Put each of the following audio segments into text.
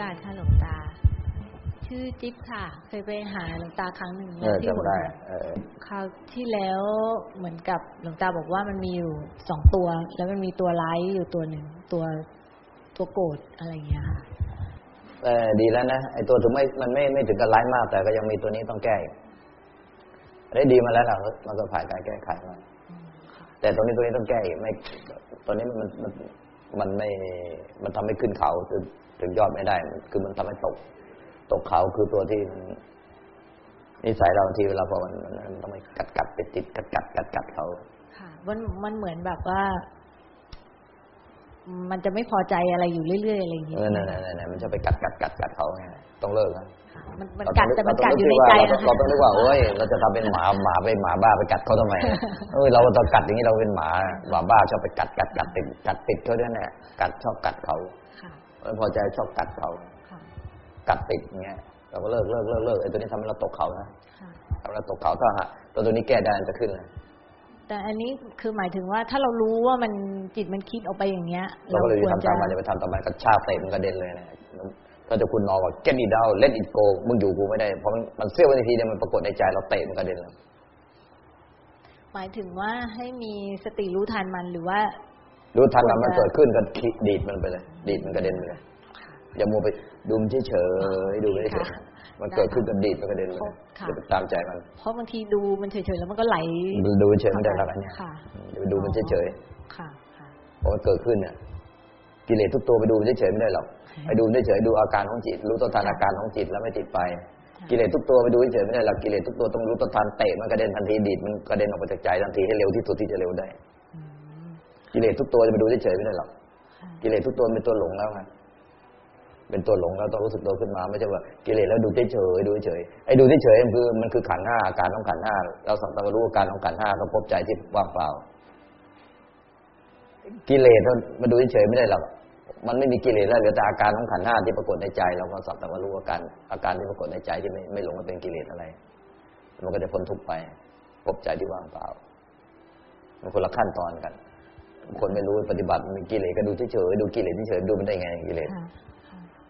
การค่ะหลวงตา ชื่อจิ๊บค่ะ เคยไปหาหลวงตาครั้งหนึ่งเออที่หัจำวได้หินเออคราวที่แล้วเหมือนกับหลวงตาบอกว่ามันมีอยู่สองตัว แล้วมันมีตัวร้ายอยู่ตัวหนึ่งตัวตัวโกรธอะไรอย่างเงี้ยค่ะเออดีแล้วนะไอตัวถึงไม่มันไม่ไม่ถึงกับร้ายมาก แต่ก็ยังมีตัวนี้ต้องแก้อีกได้ดีมาแล้วล่ะมันก็ผ่านการแก้ไขมาอืมค่ะแต่ตรงนี้ตัวนี้ต้องแก้อีกไม่ตอนนี้มันมัน มันไม่มันทำให้ขึ้นเขาถึงถึงยอดไม่ได้มันคือมันทำให้ตก ตกเขาคือตัวที่มันนิสัยเราที่เวลาพอมันมันมันต้องไปกัดกัดติดติดกัดกัดกัดกัดเขาค่ะมันมันเหมือนแบบว่า มันจะไม่พอใจอะไรอยู่เรื่อยๆอะไรอย่างเงี้เอยอนั่นนั่นนั่นมันจะไปกัดกัดกัดกัดเขาไงต้องเลิกนะค่ะ มันมันกัดแต่มันกัดอยู่ในใจเรานะต้องเราต้องนึกว่าโอ้ยเราจะทำเป็นหมาหมาไปหมาบ้าไปกัดเขาทำไมเออเราต้องกัดอย่างนี้เราเป็นหมาหมาบ้าชอบไปกัดกัดกัดติดกัดติดเขาด้วยแน่กัดชอบกัดเขาค่ะไม่พอใจชอบกัดเขาค่ะกัดติดอย่างเงี้ยเราก็เลิกเลิกเลิกเลิกไอ้ตัวนี้ทำให้เราตกเขานะค่ะทำให้เราตกเขาถ้าหากตัวตัวนี้แก้ได้มันจะขึ้นเลยแต่อันนี้คือหมายถึงว่าถ้าเรารู้ว่ามันจิตมันคิดออกไปอย่างเงี้ย เราก็เลยควรทำจะตามมันจะไปทำตามมันกระชากเตะมันกระเด็นเลยนะ ถ้าจะคุณนอนว่า get it out let it go มึงอยู่กูไม่ได้ เพราะมันมันเสี้ยววินาทีเดียวมันปรากฏในใจเราเตะมันกระเด็นเลยหมายถึงว่าให้มีสติรู้ทันมันหรือว่า รู้ทันมันควรจะมันเกิดขึ้นก็ขีดีดมันไปเลย ดีดมันกระเด็นไปเลยค่ะอย่ามัวไปดูมันเฉยๆดูมันเฉยค่ะๆมันเกิดขึ้นก็ดีดมันกระเด็นไปเลยค่ะอย่าไปตามใจมัน เพราะบางทีดูมันเฉยๆแล้วมันก็ไหลดูเฉยๆไม่ได้หรอกอันเนี้ยค่ะอย่าไปดูมันเฉยค่ะค่ะๆพอมันเกิดขึ้นเนี่ย กิเลสทุกตัวไปดูมันเฉยๆไม่ได้หรอกค่ะไปดูมันเฉยๆดูอาการของจิต รู้ต้นทานอาการของจิตแล้วไม่ติดไปค่ะกิเลสทุกตัวไปดูเฉยๆไม่ได้หรอกกิเลสทุกตัวต้องรู้ต้นทานเตะมันกระเด็นทันทีดีดมันกระเด็นออกมาจากใจทันทีให้เร็วที่สุดที่จะเร็วได้อืมกิเลสทุกตัวจะไปดูเฉยๆไม่ได้หรอกค่ะกิเลสทุกตัวเป็นตัวหลงแล้วไงเป็นตัวหลงแล้วต้องรู้สึกตัวขึ้นมา ไม่ใช่ว่ากิเลสแล้วดูเฉยๆดูเฉยๆไอ้ดูเฉยๆมันคือมันคือขันธ์ห้าอาการของขันธ์ห้าเราสัมผัสรู้อาการของขันธ์ห้าเราพบใจที่ว่างเปล่า กิเลสมันมาดูเฉยไม่ได้หรอกมันไม่มีกิเลสแล้วเหลือแต่อาการของขันธ์ห้าที่ปรากฏในใจเราก็สัมผัสรู้อาการอาการที่ปรากฏในใจที่ไม่ไม่หลงว่าเป็นกิเลสอะไร มันก็จะพ้นทุกข์ไปพบใจที่ว่างเปล่ามันคนละขั้นตอนกัน คนไม่รู้ปฏิบัติมีกิเลสก็ดูเฉยๆดูกิเลสเฉยๆดูมันได้ไงกิเลส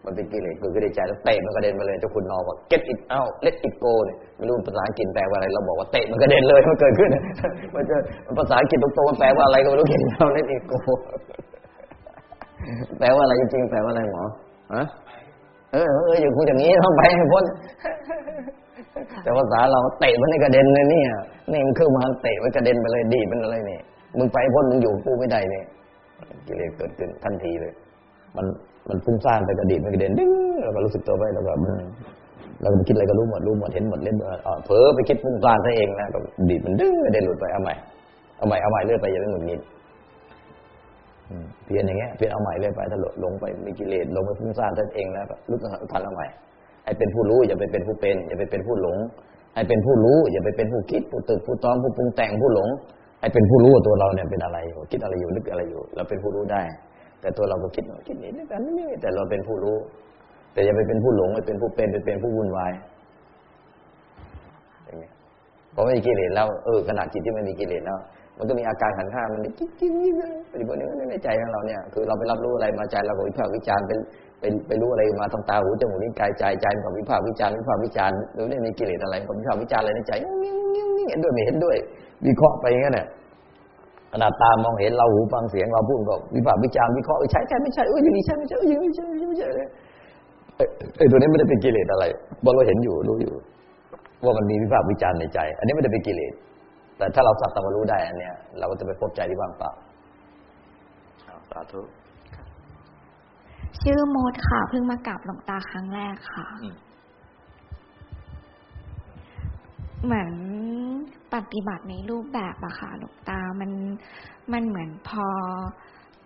มันเป็นกิเลสเกิดขึ้นในใจแล้วเตะมันกระเด็นมาเลยเจ้าคุณนอบอก get it out let it go เนี่ยไม่รู้ภาษาอังกฤษแปลว่าอะไร เราบอกว่าเตะมันกระเด็นเลยมันเกิดขึ้น มันจะภาษาอังกฤษตรงๆมันแปลว่าอะไรก็ไม่รู้ get it out let it go แปลว่าอะไรจริงๆแปลว่าอะไรหมอฮะเออเอออย่าพูดอย่างนี้ต้องไปให้พ้นแต่ภาษาเราเตะมันให้กระเด็นเลยเนี่ยนี่มันคือมันเตะมันกระเด็นไปเลยดีมันอะไรเนี่ยมึงไปพ้นมึงอยู่กูไม่ได้เนี่ยกิเลสเกิดขึ้นทันทีเลย มัน มันฟุ้งซ่านไปกระดิ่งมันกระเด็นดึ้งเราก็รู้สึกตัวไปเราก็มันเราก็ไปคิดอะไรก็รู้หมดรู้หมดเห็นหมดเล่นหมดอ่าเผลอไปคิดฟุ้งซ่านซะเองนะก็ดีดมันดึ้งกระเด็นหลุดไปเอาใหม่เอาใหม่เอาใหม่เรื่อยไปอย่าไปหงุดหงิดอืมเพียนอย่างเงี้ยเพียนเอาใหม่เรื่อยไปถ้าหลดลงไปมีกิเลสลงไปฟุ้งซ่านซะเองแล้วรู้ทันเอาใหม่ให้เป็นผู้รู้อย่าไปเป็นผู้เป็น อย่าไปเป็นผู้หลง ให้เป็นผู้รู้ อย่าไปเป็นผู้คิดผู้ตึกผู้ตอมผู้ปรุงแต่งผู้หลง ให้เป็นผู้รู้ตัวเราเนี่ยเป็นอะไรอยู่คิดอะไรอยู่นึกอะไรอยู่เราเป็นผู้รู้ได้ แต่ตัวเราก็คิดคิดนิดนิดแต่นี่แต่เราเป็นผู้รู้ แต่อย่าไปเป็นผู้หลงไปเป็นผู้เป็นไปเป็นผู้วุ่นวายอย่างเงี้ยพอไม่มีกิเลสแล้วเออขนาดจิตที่ไม่มีกิเลสแล้วมันก็มีอาการขันห้ามันจิ๊บจิ๊บจิ๊บปฏิบัตินี้ในใจของเราเนี่ยคือเราไปรับรู้อะไรมาใจเราก็วิพากษ์วิจารณ์เป็นเป็นไปรู้อะไรมาทางตาหูจมูกลิ้นกายใจใจมันก็วิพากษ์วิจารณ์วิพากษ์วิจารณ์หรือไม่มีกิเลสอะไรก็วิพากษ์วิจารณ์อะไรในใจเห็นด้วยไม่เห็นด้วย วิเคราะห์ไปอย่างนั้นแหละ ขนาดตามองเห็นเราหูฟังเสียงเราพูดก็วิพากษ์วิจารณ์วิเคราะห์ใช่ใช่ไม่ใช่เอออย่างนี้ใช่ไม่ใช่เอออย่างนี้ใช่ไม่ใช่ไม่ใช่เลยเอ้ตัวนี้ไม่ได้เป็นกิเลสอะไรเพราเราเห็นอยู่รู้อยู่ ว่ามันมีวิพากษ์วิจารณ์ในใจ อันนี้ไม่ได้เป็นกิเลสแต่ถ้าเราสักตะวันรู้ได้อันเนี้ยเราก็จะไปพบใจที่ว่างเปล่าสาธุชื่อมดค่ะเพิ่งมากราบหลวงตาครั้งแรกค่ะ เหมือน ปฏิบัติในรูปแบบอะค่ะหลวงตา มัน มันเหมือนพอ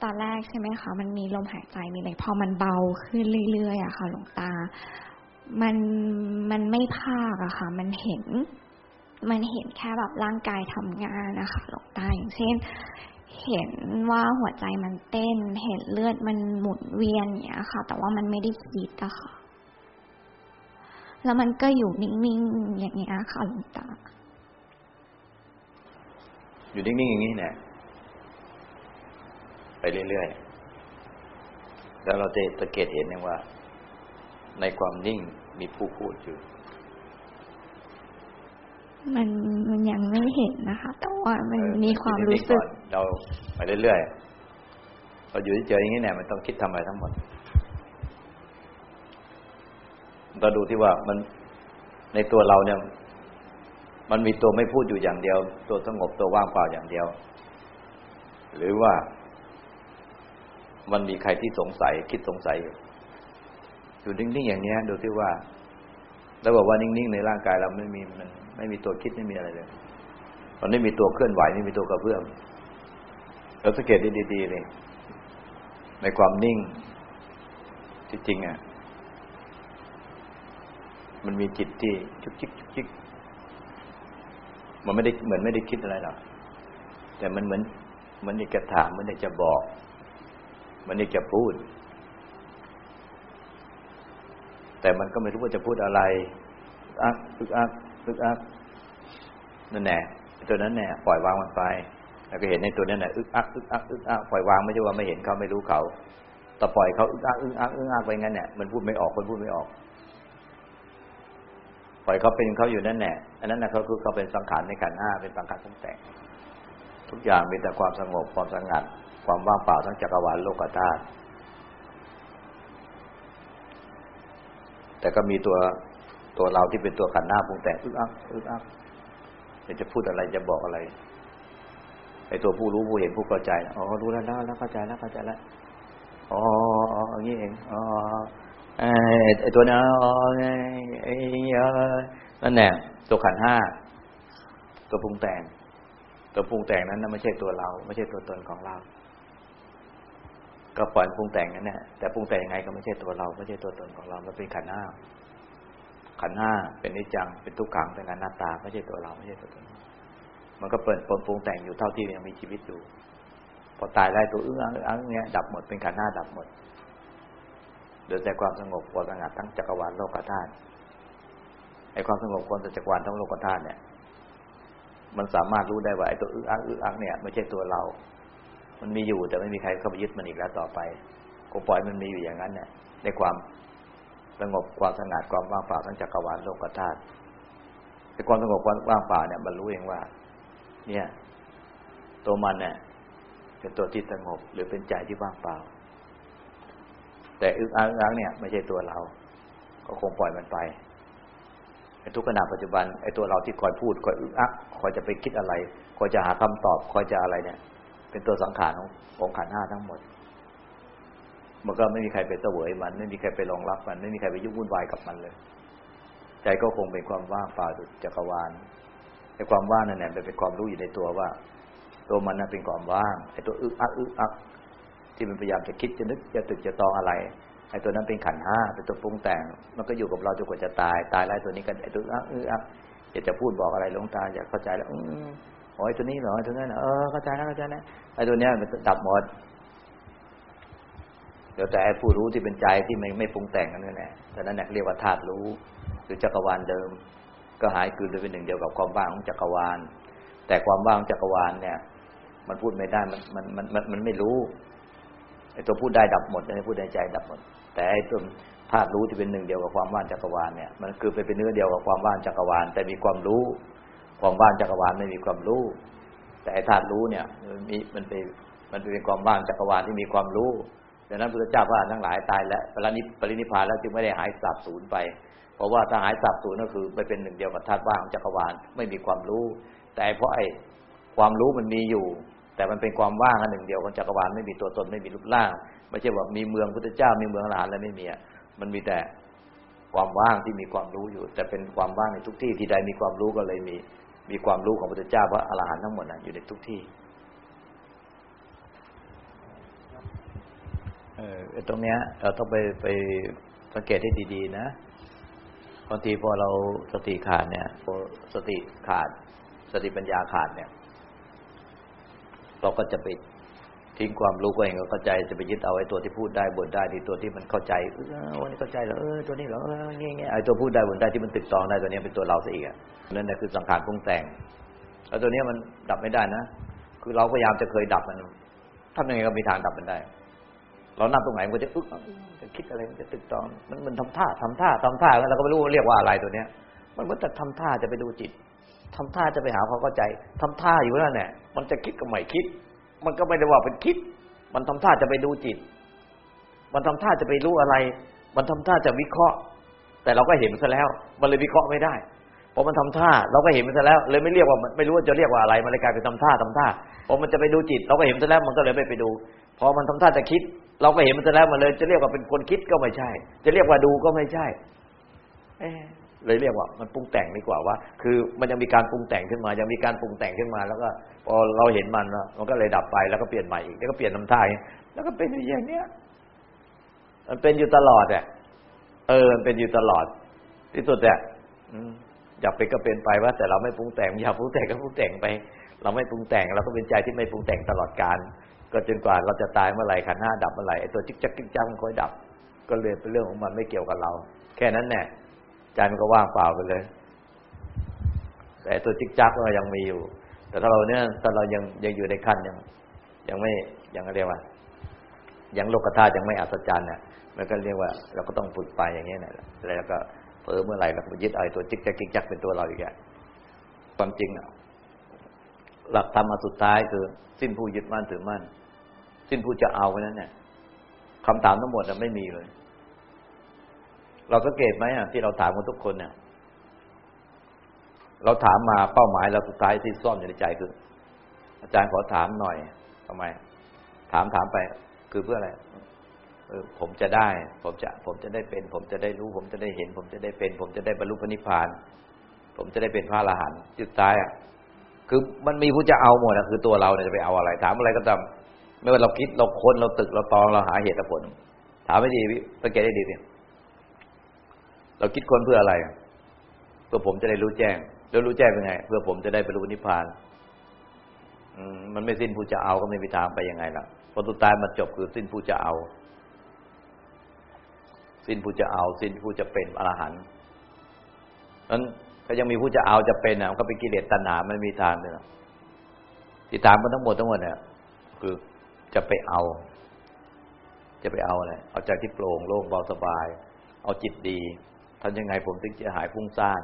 ตอนแรกใช่ไหมคะ มันมีลมหายใจมีอะไร พอมันเบาขึ้นเรื่อยๆอะค่ะหลวงตา มัน มันไม่ภาคอะค่ะ มันเห็น มันเห็นแค่แบบร่างกายทำงานนะคะหลวงตา อย่างเช่น เห็นว่าหัวใจมันเต้น เห็นเลือดมันหมุนเวียนอย่างเงี้ยค่ะ แต่ว่ามันไม่ได้คิดอะค่ะ แล้วมันก็อยู่นิ่งๆอย่างเงี้ยค่ะหลวงตา อยู่นิ่งๆอย่างนี้เนี่ยไปเรื่อยๆ แล้วเราจะสังเกตเห็นเองว่า ในความนิ่งมีผู้พูดอยู่ มันมันยังไม่เห็นนะคะ แต่ว่ามันมีความรู้สึก เราไปเรื่อยๆเราอยู่เฉยๆอย่างนี้เนี่ยมันต้องคิดทำอะไรทั้งหมดเราดูที่ว่ามันในตัวเราเนี่ย มันมีตัวไม่พูดอยู่อย่างเดียว ตัวสงบตัวว่างเปล่าอย่างเดียว หรือว่ามันมีใครที่สงสัยคิดสงสัยอยู่อยู่นิ่งๆอย่างเนี้ยดูที่ว่าแล้วบอกว่านิ่งๆในร่างกายเราไม่มีมันไม่มีตัวคิดไม่มีอะไรเลยมันไม่มีตัวเคลื่อนไหวไม่มีตัวกระเพื่อมเราสังเกตดีๆเลยในความนิ่งที่จริงอะมันมีจิตที่ชุกชิกชุกชิก มันไม่ได้เหมือนไม่ได้คิดอะไรหรอกแต่มันเหมือนมือนอยากจะถามเหมือนอยากจะบอกเหมือนอยากจะพูด แต่มันก็ไม่รู้ว่าจะพูดอะไรอักอึกอักอึกอักนั่นแน่ตัวนั้นแน่ปล่อยวางมันไป แล้วก็เห็นในตัวนั้นแน่อึกอักอึกอักอึกอักปล่อยวางไม่ใช่ว่าไม่เห็นเขาไม่รู้เขาแต่ปล่อยเขาอึกอักอึกอักอึกอักไปงั้นเนี่ยมันพูดไม่ออกคนพูดไม่ออก ปล่อยเขาเป็นเขาอยู่นั่นแน่ อันนั้นนะเขาคือเขาเป็นสังขารในขันห้าเป็นสังขารทั้งแต่ง ทุกอย่างมีแต่ความสงบความสงัด ความว่างเปล่าทั้งจักรวาลโลกธาตุแต่ก็มีตัวตัวเราที่เป็นตัวขันหน้าปรุงแต่งอึกอักอึกอักจะพูดอะไรจะบอกอะไรไอ้ตัวผู้รู้ผู้เห็นผู้เข้าใจอ๋อรู้แล้วแล้วเข้าใจแล้วเข้าใจแล้วอ๋ออ๋ออย่างนี้เองอ๋อไอ้ตัวนั้นอ๋อไอ้ไอ้ นั่นแหละตัวขันห้าตัวปรุงแต่ง ตัวปรุงแต่งนั้นไม่ใช่ตัวเรา ไม่ใช่ตัวตนของเรา ก็ปล่อยปรุงแต่งนั่นแหละแต่ปรุงแต่งยังไงก็ไม่ใช่ตัวเรา ไม่ใช่ตัวตนของเรา มันเป็นขันห้าขันห้าเป็นนิจังเป็นทุกขังเป็นอนัตตา ไม่ใช่ตัวเราไม่ใช่ตัวตนมันก็เปิดปนปรุงแต่งอยู่เท่าที่ยังมีชีวิตอยู่พอตายได้ตัวอื้ออ้างเงี้ยดับหมดเป็นขันห้าดับหมดเดือแต่ความสงบความสงัดทั้งจักรวาลโลกธาตุ ไอ้ความสงบความจักรวาลทั้งโลกธาตุเนี่ย มันสามารถรู้ได้ว่าไอ้ตัวอื้ออ้างอื้ออ้างเนี่ยไม่ใช่ตัวเรา มันมีอยู่แต่ไม่มีใครเข้าไปยึดมันอีกแล้วต่อไปก็ปล่อยมันมีอยู่อย่างนั้นเนี่ยในความสงบความสงัดความว่างเปล่าทั้งจักรวาลโลกธาตุไอ้ความสงบความว่างเปล่าเนี่ยมันรู้เองว่า เนี่ย ตัวมันเนี่ยเป็นตัวที่สงบหรือเป็นใจที่ว่างเปล่า แต่อึกอักอักเนี่ย ไม่ใช่ตัวเรา ก็คงปล่อยมันไป ทุกขณะปัจจุบันไอ้ตัวเราที่คอยพูดคอยอึกอักคอยจะไปคิดอะไรคอยจะหาคำตอบคอยจะอะไรเนี่ย เป็นตัวสังขารขององขันห้าทั้งหมด มันก็ไม่มีใครไปเสวยมัน ไม่มีใครไปรองรับมัน ไม่มีใครไปยุ่งวุ่นวายกับมันเลย ใจก็คงเป็นความว่างเปล่าจักรวาลไอ้ความว่างนั่นแหละเป็นความรู้อยู่ในตัวว่า ตัวมันนั้นเป็นความว่างไอ้ตัวอึกอักอึกอักที่มันพยายามจะคิดจะนึกจะตึกจะตองอะไร ไอ้ตัวนั้นเป็นขันห้าเป็นตัวปรุงแต่ง มันก็อยู่กับเราจนกว่าจะตาย ตายแล้วตัวนี้ก็ไอ้ตัวอึกอักอึกอักอยากจะพูดบอกอะไรหลวงตาอยากเข้าใจแล้วอือโอ้ตัวนี้เหรอไอตัวนั้นเออเข้าใจแล้วเข้าใจแล้วไอ้ตัวเนี้ยมันดับหมดเดี๋ยวแต่ผู้รู้ที่เป็นใจที่ไม่ไม่ปรุงแต่งนั่นแหละแต่นั้นเรียกว่าธาตุรู้ หรือจักรวาลเดิม ก็หายคืนโดยเป็นหนึ่งเดียวกับความว่างของจักรวาล แต่ความว่างของจักรวาลเนี่ย มันพูดไม่ได้มันมันมันมันมันไม่รู้ไอ้ตัวพูดได้ดับหมดไอ้พูดในใจดับหมด แต่ไอ้ตัวธาตุรู้ที่เป็นหนึ่งเดียวกับความว่างจักรวาลเนี่ยมันคือไปเป็นเนื้อเดียวกับความว่างจักรวาล แต่มีความรู้ ความว่างจักรวาลไม่มีความรู้ แต่ไอ้ธาตุรู้เนี่ยมันมีมันเป็นมันเป็นความว่างจักรวาลที่มีความรู้ดังนั้นพระเจ้าพระอรหันต์ทั้งหลายตายแล้วปรินิปรินิพานแล้วจึงไม่ได้หายสาบสูญไป เพราะว่าถ้าหายสาบสูญก็คือไปเป็นหนึ่งเดียวกับธาตุว่างของจักรวาลไม่มีความรู้ แต่เพราะไอ้ความรู้มันมีอยู่ แต่มันเป็นความว่างอันหนึ่งเดียวของจักรวาลไม่มีตัวตนไม่มีรูปร่าง ไม่ใช่ว่ามีเมืองพุทธเจ้ามีเมืองอรหันต์แล้วไม่มีอะมันมีแต่ความว่างที่มีความรู้อยู่ แต่เป็นความว่างในทุกที่ที่ใดมีความรู้ก็เลยมีมีความรู้ของพุทธเจ้าพระอรหันต์ทั้งหมดนะอยู่ในทุกที่เออตรงเนี้ยเราต้องไปไปสังเกตให้ดี ๆ นะบางทีพอเราสติขาดเนี่ยพอสติขาด สติปัญญาขาดเนี่ย เราก็จะไป ทิ้งความรู้ก็เองก็เข้าใจจะไปยึดเอาไอ้ตัวที่พูดได้บ่นได้ที่ตัวที่มันเข้าใจเออวันนี้เข้าใจเหรอเออตัวนี้เหรอเออเงี้ยเงี้ยไอ้ตัวพูดได้บ่นได้ที่มันติดตองได้ตัวนี้เป็นตัวเราซะอีกอะนั่นแหละคือสังขารปรุงแต่งแล้วตัวนี้มันดับไม่ได้นะคือเราพยายามจะเคยดับมันทำยังไงก็มีทางดับมันได้ เรานั่งตรงไหนมันก็จะอึกจะคิดอะไรมันจะตึกตอง มันมันทำท่าทำท่าทำท่าแล้วเราก็ไม่รู้เรียกว่าอะไรตัวเนี้ย มันเหมือนแต่ทำท่าจะไปดูจิตทำท่าจะไปหาความเข้าใจทำท่าอยู่นั่นแหละมันจะคิดก็ไม่คิด มันก็ไม่ได้ว่าเป็นคิด มันทำท่าจะไปดูจิต มันทำท่าจะไปรู้อะไร มันทำท่าจะวิเคราะห์ แต่เราก็เห็นมันซะแล้ว มันเลยวิเคราะห์ไม่ได้พอมันทำท่า เราก็เห็นมันซะแล้ว เลยไม่เรียกว่าไม่รู้ว่าจะเรียกว่าอะไร มันเลยกลายเป็นทำท่าทำท่าพอมันจะไปดูจิต เราก็เห็นมันซะแล้วมันก็เลยไม่ไปดูพอมันทำท่าจะคิด เราก็เห็นมันซะแล้วมันเลยจะเรียกว่าเป็นคนคิดก็ไม่ใช่ จะเรียกว่าดูก็ไม่ใช่ เลยเรียกว่ามันปรุงแต่งดีกว่าว่า คือมันยังมีการปรุงแต่งขึ้นมา ยังมีการปรุงแต่งขึ้นมา แล้วก็พอเราเห็นมันมันก็เลยดับไปแล้วก็เปลี่ยนใหม่อีกแล้วก็เปลี่ยนทำท่าแล้วก็เป็นอย่างเนี้ยมันเป็นอยู่ตลอดอะเออมันเป็นอยู่ตลอด ที่สุดอะอยากเป็นก็เป็นไปว่า แต่เราไม่ปรุงแต่งอยากปรุงแต่งก็ปรุงแต่งไป เราไม่ปรุงแต่งเราก็เป็นใจที่ไม่ปรุงแต่งตลอดการก็จนกว่าเราจะตายเมื่อไหร่ขันห้าดับเมื่อไหร่ไอ้ตัวจิกจักจิกจักมันค่อยดับ ก็เลยเป็นเรื่องของมันไม่เกี่ยวกับเรา แค่นั้นแน่ ใจมันก็ว่างเปล่าไปเลย แต่ตัวจิกจักก็ยังมีอยู่ แต่ถ้าเราเนี่ยถ้าเรายังยังอยู่ในขั้นยัง ยังไม่ยังเรียกว่ายังโลกธาตุยังไม่อัศจรรย์เนี่ยมันก็เรียกว่า เราก็ต้องฝึกไปอย่างเงี้ยนะแล้วก็เผลอเมื่อไหร่เราก็ยึดเอาตัวจิกจักจิกจักเป็นตัวเราอีกแกความจริงอะหลักธรรมสุดท้ายคือ สิ้นผู้ยึดมั่นถือมั่น สิ้นผู้จะเอาไปนั้นเนี่ยคำถามทั้งหมดไม่มีเลย เราก็เกตไหมอะที่เราถามกันทุกคนเนี่ย เราถามมาเป้าหมายเราสุดท้ายที่ซ่อนอยู่ในใจคือ อาจารย์ขอถามหน่อยทำไม ถามถามไป คือเพื่ออะไรเออผมจะได้ ผมจะ ผมจะได้เป็น ผมจะได้รู้ ผมจะได้เห็น ผมจะได้เป็น ผมจะได้บรรลุพระนิพพาน ผมจะได้เป็นพระอรหันต์จุดท้ายอะคือมันมีผู้จะเอาหมดนะคือตัวเราเนี่ยจะไปเอาอะไร ถามอะไรก็ตามไม่ว่าเราคิดเราค้นเราตึกเราตองเราหาเหตุผล ถามไม่ดีสังเกตได้ดีเนี่ย เราคิดค้นเพื่ออะไร เพื่อผมจะได้รู้แจ้ง แล้วรู้แจ้งเป็นไง เพื่อผมจะได้ไปรู้นิพพานมันไม่สิ้นผู้จะเอาก็ไม่มีทางไปยังไงล่ะพอสุดท้ายมันจบคือสิ้นผู้จะเอา สิ้นผู้จะเอา สิ้นผู้จะเป็นอรหันต์นั้นก็ยังมีผู้จะเอาจะเป็นอะก็เป็นกิเลสตัณหาไม่มีทางเลยที่ถามมันทั้งหมดทั้งหมดเนี่ยคือจะไปเอา จะไปเอาอะไรเอาใจที่โปร่งโล่งเบาสบาย เอาจิตดี ทำยังไงผมถึงจะหายฟุ้งซ่าน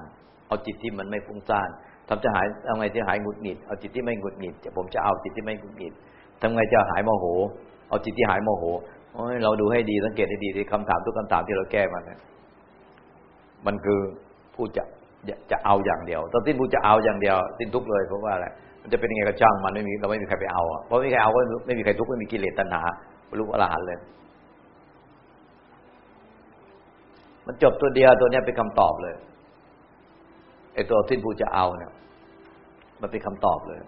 เอาจิตที่มันไม่ฟุ้งซ่านทำจะหายทำไงที่หายหงุดหงิด เอาจิตที่ไม่หงุดหงิดผมจะเอาจิตที่ไม่หงุดหงิดทำไงจะหายโมโห เอาจิตที่หายโมโหโอ้ยเราดูให้ดีสังเกตให้ดีที่คำถามทุกคำถามที่เราแก้มันเนี่ยมันคือผู้จะจะเอาอย่างเดียว ตอนที่ผู้จะเอาอย่างเดียวสิ้นทุกเลยเพราะว่าอะไรมันจะเป็นยังไงก็ช่างมันไม่มีเราไม่มีใครไปเอาเพราะไม่มีใครเอาก็ไม่มีใครทุกข์ไม่มีกิเลสตัณหารรลุอรหันเลย มันจบตัวเดียวตัวนี้เป็นคำตอบเลยไอ้ตัวสิ้นผู้จะเอาเนี่ยมันเป็นคำตอบเลย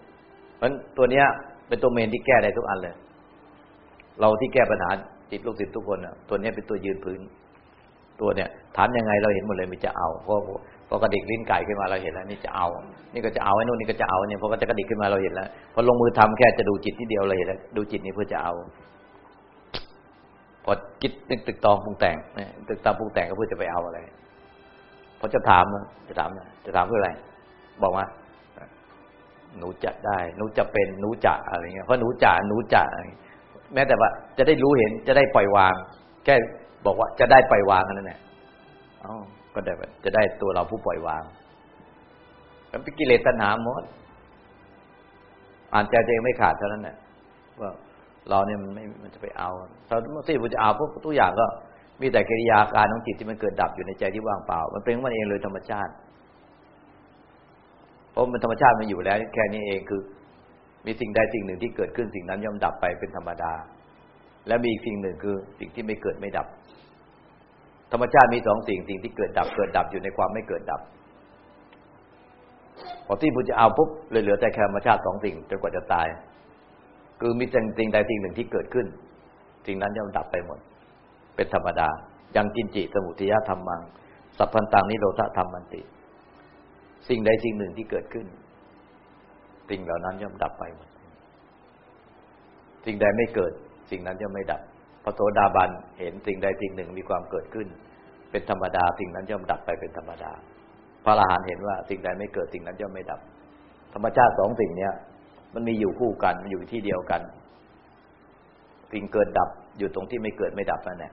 เพราะตัวเนี้ย เป็นตัวเมนที่แก้ได้ทุกอันเลย เราที่แก้ปัญหาจิตลูกศิษย์ทุกคนอะตัวนี้เป็นตัวยืนพื้น ตัวเนี้ยถามยังไงเราเห็นหมดเลยมันจะเอาเพราะพอกระดิกลิ้นไก่ขึ้นมาเราเห็นแล้วนี่จะเอา นี่ก็จะเอาไอ้นู่นนี่ก็จะเอาเนี่ยพอก็จะกระดิกขึ้นมาเราเห็นแล้วพอลงมือทำแค่จะดูจิตที่เดียวเราเห็นแล้วดูจิตนี้เพื่อจะเอา พอคิดนึกตึกตองปรุงแต่งเนี่ยตึกตองปรุงแต่งก็เพื่อจะไปเอาอะไรพอจะถามจะถามจะถามเพื่ออะไร บอกว่าหนูจะได้ หนูจะเป็น หนูจะอะไรเงี้ย เพราะหนูจะหนูจะแม้แต่ว่า จะได้รู้เห็น จะได้ปล่อยวาง แค่บอกว่าจะได้ปล่อยวางนั่นแหละอ๋อก็ได้จะได้ตัวเราผู้ปล่อยวางมันเป็นกิเลสตัณหาหมดอ่านใจตัวเองไม่ขาดเท่านั้นแหละว่า เราเนี่ยมันไม่มันจะไปเอาเราที่มันจะเอาพวกทุกอย่างก็ มีแต่กิริยาการของจิตที่มันเกิดดับอยู่ในใจที่ว่างเปล่า มันเป็นของมันเองเลยธรรมชาติเพราะมันธรรมชาติมันอยู่แล้ว แค่นี้เองคือ มีสิ่งใดสิ่งหนึ่งที่เกิดขึ้นสิ่งนั้นย่อมดับไปเป็นธรรมดา และมีอีกสิ่งหนึ่งคือสิ่งที่ไม่เกิดไม่ดับ ธรรมชาติมีสองสิ่งสิ่งที่เกิดดับเกิดดับอยู่ในความไม่เกิดดับพอที่พุทธเอาปุ๊บเลยเหลือแต่แค่ธรรมชาติสองสิ่งจนกว่าจะตาย คือมีสิ่งใดสิ่งหนึ่งที่เกิดขึ้น สิ่งนั้นย่อมดับไปหมด เป็นธรรมดา ยังกินจิสมุทิยธรรมัง สัพพันตังนิโรธธรรมมันติ สิ่งใดสิ่งหนึ่งที่เกิดขึ้น สิ่งเหล่านั้นย่อมดับไปหมด สิ่งใดไม่เกิด สิ่งนั้นย่อมไม่ดับพระโสดาบันเห็นสิ่งใดสิ่งหนึ่งมีความเกิดขึ้น เป็นธรรมดา สิ่งนั้นย่อมดับไปเป็นธรรมดา พระอรหันต์เห็นว่าสิ่งใดไม่เกิดสิ่งนั้นย่อมไม่ดับ ธรรมชาติสองสิ่งเนี้ย มันมีอยู่คู่กันมันอยู่ที่เดียวกันสิ่งเกิดดับอยู่ตรงที่ไม่เกิดไม่ดับนั่นแหละ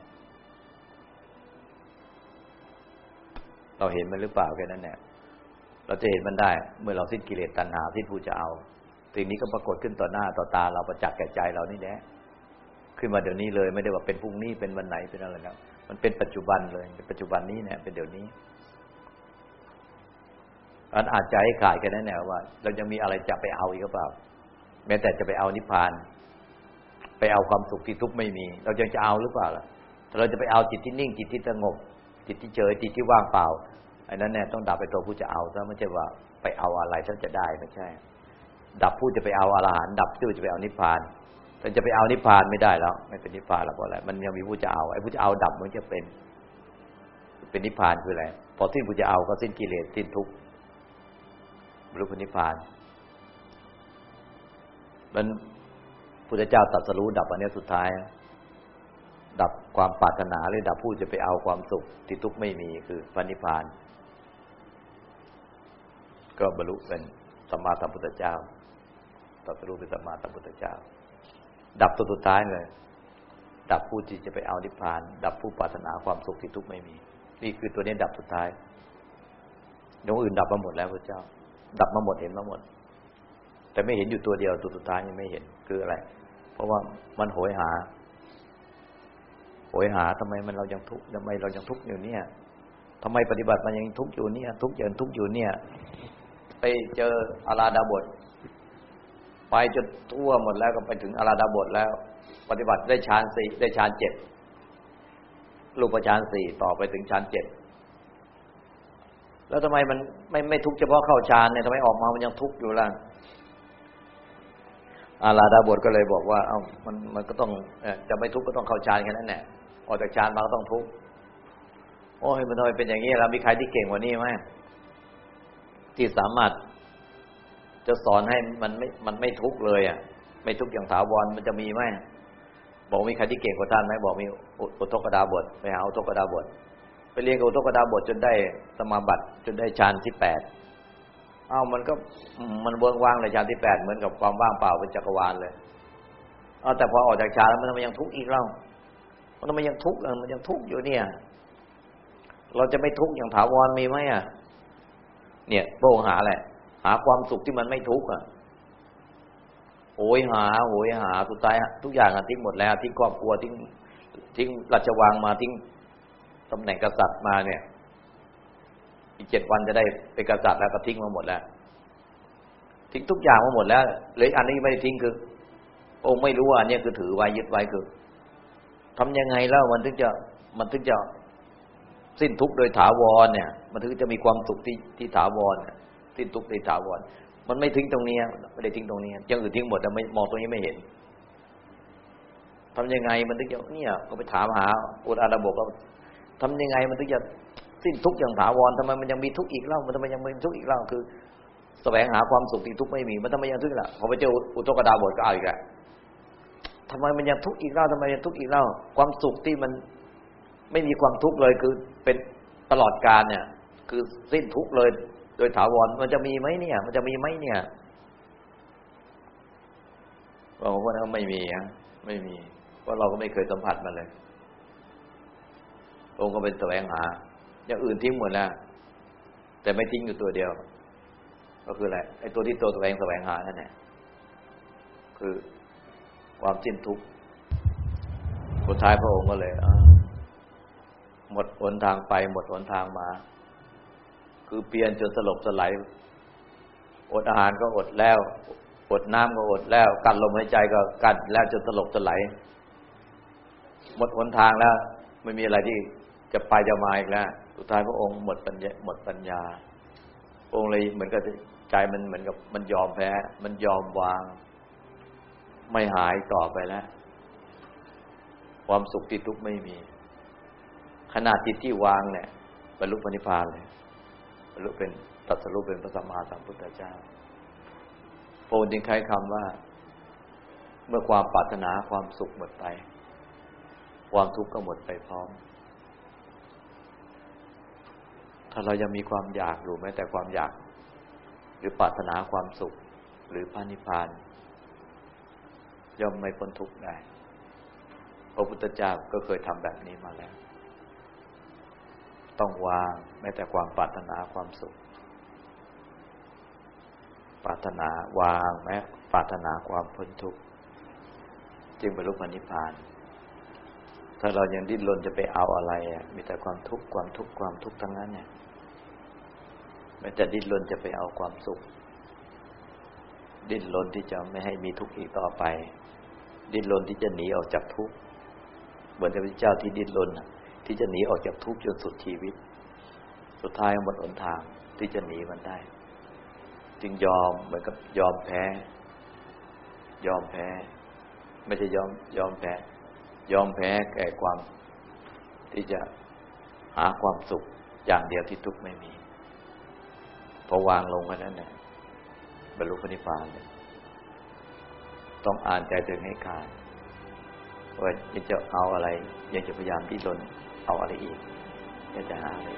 เราเห็นมันหรือเปล่าแค่นั้นแหละเราจะเห็นมันได้ เมื่อเราสิ้นกิเลสตัณหาที่ผู้จะเอาสิ่งนี้ก็ปรากฏขึ้นต่อหน้าต่อตา เราประจักษ์แก่ใจเรานี่แหละขึ้นมาเดี๋ยวนี้เลย ไม่ได้ว่าเป็นพรุ่งนี้เป็นวันไหนเป็นอะไรแล้วมันเป็นปัจจุบันเลยเป็นปัจจุบันนี้เนี่ยเป็นเดี๋ยวนี้ อันอาจจะให้ขายกันแน่ๆว่า เรายังมีอะไรจะไปเอาอีกหรือเปล่า แม้แต่จะไปเอานิพพาน ไปเอาความสุขที่ทุกข์ไม่มี เรายังจะเอาหรือเปล่าล่ะถ้าเราจะไปเอาจิตที่นิ่งจิตที่สงบ จิตที่เฉยจิตที่ว่างเปล่าอันนั้นเนี่ยต้องดับไปตัวผู้จะเอาซะไม่ใช่ว่าไปเอาอะไรท่านจะได้ไม่ใช่ ดับผู้จะไปเอาอรหันต์ดับผู้จะไปเอานิพพานท่านจะไปเอานิพพานไม่ได้แล้ว ไม่เป็นนิพพานหรอกเพราะอะไรมันยังมีผู้จะเอาไอ้ผู้จะเอาดับมันจะเป็น เป็นนิพพานคืออะไรพอสิ้นผู้จะเอาก็สิ้นกิเลสสิ้นทุกข์ บรรลุนิพพาน มันพุทธเจ้าตรัสรู้ดับอันนี้สุดท้าย ดับความปรารถนาหรือดับผู้จะไปเอาความสุขที่ทุกข์ไม่มีคือพระนิพพาน ก็บรรลุเป็นสัมมาสัมพุทธเจ้าตรัสรู้เป็นสัมมาสัมพุทธเจ้า ดับตัวสุดท้ายเลย ดับผู้ที่จะไปเอานิพพาน ดับผู้ปรารถนาความสุขที่ทุกข์ไม่มี นี่คือตัวนี้ดับสุดท้ายดวงอื่นดับมาหมดแล้วพระเจ้า ดับมาหมดเห็นมาหมด แต่ไม่เห็นอยู่ตัวเดียวตัวสุดท้ายยังไม่เห็นคืออะไร เพราะว่ามันโหยหา โหยหาทำไมมันเรายังทุกข์ทำไมเรายังทุกข์อยู่เนี่ยทำไมปฏิบัติมันยังทุกข์อยู่เนี่ย ทุกข์เยินทุกข์อยู่เนี่ย ไปเจออาราดาบทไปจนทั่วหมดแล้วก็ไปถึงอาราดาบทแล้ว ปฏิบัติได้ฌานสี่ได้ฌานเจ็ดรูปฌานสี่ต่อไปถึงฌานเจ็ด แล้วทำไมมันไม่ไม่ทุกข์เฉพาะเข้าฌานเนี่ยทำไมออกมามันยังทุกข์อยู่ล่ะอาราดาบทก็เลยบอกว่า เอ้ามันมันก็ต้องจะไม่ทุกข์ก็ต้องเข้าฌานแค่นั้นแหละออกจากฌานมาก็ต้องทุกข์โอ้ยมันทำไมเป็นอย่างนี้เรามีใครที่เก่งกว่านี้ไหมที่สามารถจะสอนให้มันไม่มันไม่ทุกข์เลยอะ ไม่ทุกข์อย่างถาวรมันจะมีไหมบอกมีใครที่เก่งกว่าท่านไหมบอกมีอุทกดาบทไปหาอุทกดาบท ไปเรียนกับอุทกดาบทจนได้สมาบัติจนได้ฌานที่แปดเอ้ามันก็มันเวิ้งว่างเลยฌานที่แปดเหมือนกับความว่างเปล่าเป็นจักรวาลเลยเอาแต่พอออกจากฌานแล้วมันทำไมยังทุกข์อีกเล่ามันทำไมยังทุกข์มันยังทุกข์อยู่เนี่ย เราจะไม่ทุกข์อย่างถาวรมีไหมอะ เนี่ยโป้หาแหละ หาความสุขที่มันไม่ทุกข์อะโหยหาโหยหาสุดท้ายทุกอย่างทิ้งหมดแล้วทิ้งครอบครัวทิ้งทิ้งราชวังมาทิ้ง ตำแหน่งกษัตริย์มาเนี่ย อีกเจ็ดวันจะได้เป็นกษัตริย์แล้วก็ทิ้งมาหมดแล้ว ทิ้งทุกอย่างมาหมดแล้วเหลืออันนี้ไม่ได้ทิ้งคือ องค์ไม่รู้ว่าอันนี้คือถือไว้ยึดไว้คือทำยังไงแล้วมันถึงจะมันถึงจะสิ้นทุกข์โดยถาวรเนี่ย มันถึงจะมีความสุขที่ที่ถาวรสิ้นทุกข์ในถาวรมันไม่ทิ้งตรงนี้ไม่ได้ทิ้งตรงนี้ยังอื่นทิ้งหมดแต่ไม่มองตรงนี้ไม่เห็นทำยังไงมันถึงจะเนี่ยก็ไปถามหาอุตอาระบบว่า ทำยังไงมันถึงจะสิ้นทุกข์อย่างถาวรทำไมมันยังมีทุกข์อีกเล่ามันทำไมยังมีทุกข์อีกเล่าคือแสวงหาความสุขที่ทุกข์ไม่มีมันทำไมยังทุกข์ล่ะพอไปเจออุตกดาบทก็เอาอีกแหล้วทำไมมันยังทุกข์อีกเล่าทำไมยังทุกข์อีกเล่า ความสุขที่มันไม่มีความทุกข์เลยคือเป็นตลอดกาลเนี่ย คือสิ้นทุกข์เลย โดยถาวรมันจะมีไหมเนี่ย มันจะมีไหมเนี่ยบอกว่าไม่มีอะไม่มีเพราะเราก็ไม่เคยสัมผัสมันเลย องค์ก็เป็นแสวงหา อย่างอื่นทิ้งหมดแล้วแต่ไม่ทิ้งอยู่ตัวเดียว ก็คืออะไรไอ้ตัวที่ตัวแสวงแสวงหานั่นแหละคือความสิ้นทุกข์สุดท้ายพระองค์ก็เลยหมดหนทางไป หมดหนทางมา คือเปลี่ยนจนสลบสลายอดอาหารก็อดแล้ว อดน้ำก็อดแล้ว กัดลมหายใจก็กัดแล้วจนสลบสลายหมดหนทางแล้ว ไม่มีอะไรที่ จะไปจะมาอีกแล้ว สุดท้ายพระองค์หมดปัญญาหมดปัญญา องค์เลยเหมือนกับใจมันเหมือนกับมันยอมแพ้ มันยอมวาง ไม่หายต่อไปแล้ว ความสุขที่ทุกข์ไม่มี ขนาดจิตที่วางเนี่ยบรรลุพระนิพพานเลยบรรลุเป็นตัสรู้เป็นพระสัมมาสัมพุทธเจ้าโปรจึงใช้คำว่า เมื่อความปรารถนาความสุขหมดไป ความทุกข์ก็หมดไปพร้อม ถ้าเรายังมีความอยากอยู่แม้แต่ความอยาก หรือปรารถนาความสุข หรือพระนิพพาน ย่อมไม่พ้นทุกข์ได้พระพุทธเจ้าก็เคยทำแบบนี้มาแล้ว ต้องวางแม้แต่ความปรารถนาความสุข ปรารถนาวางแม้ปรารถนาความพ้นทุกข์จึงบรรลุพระนิพพาน ถ้าเรายังดิ้นรนจะไปเอาอะไร มีแต่ความทุกข์ความทุกข์ความทุกข์ทั้งนั้นเนี่ย มันจะดิ้นรนจะไปเอาความสุข ดิ้นรนที่จะไม่ให้มีทุกข์อีกต่อไป ดิ้นรนที่จะหนีออกจากทุกข์เหมือนพระพุทธเจ้าที่ดิ้นรนที่จะหนีออกจากทุกข์จนสุดชีวิต สุดท้ายหมดหนทางที่จะหนีมันได้ จึงยอมเหมือนกับยอมแพ้ ยอมแพ้ ไม่ใช่ยอมยอมแพ้ ยอมแพ้แก่ความที่จะหาความสุขอย่างเดียวที่ทุกข์ไม่มี พอวางลงแค่นั้นเนี่ยบรรลุพระนิพพานเลยต้องอ่านใจตัวเองให้ขาดว่ายังจะเอาอะไร ยังจะพยายามที่ตนเอาอะไรอีกยังจะหาอะไร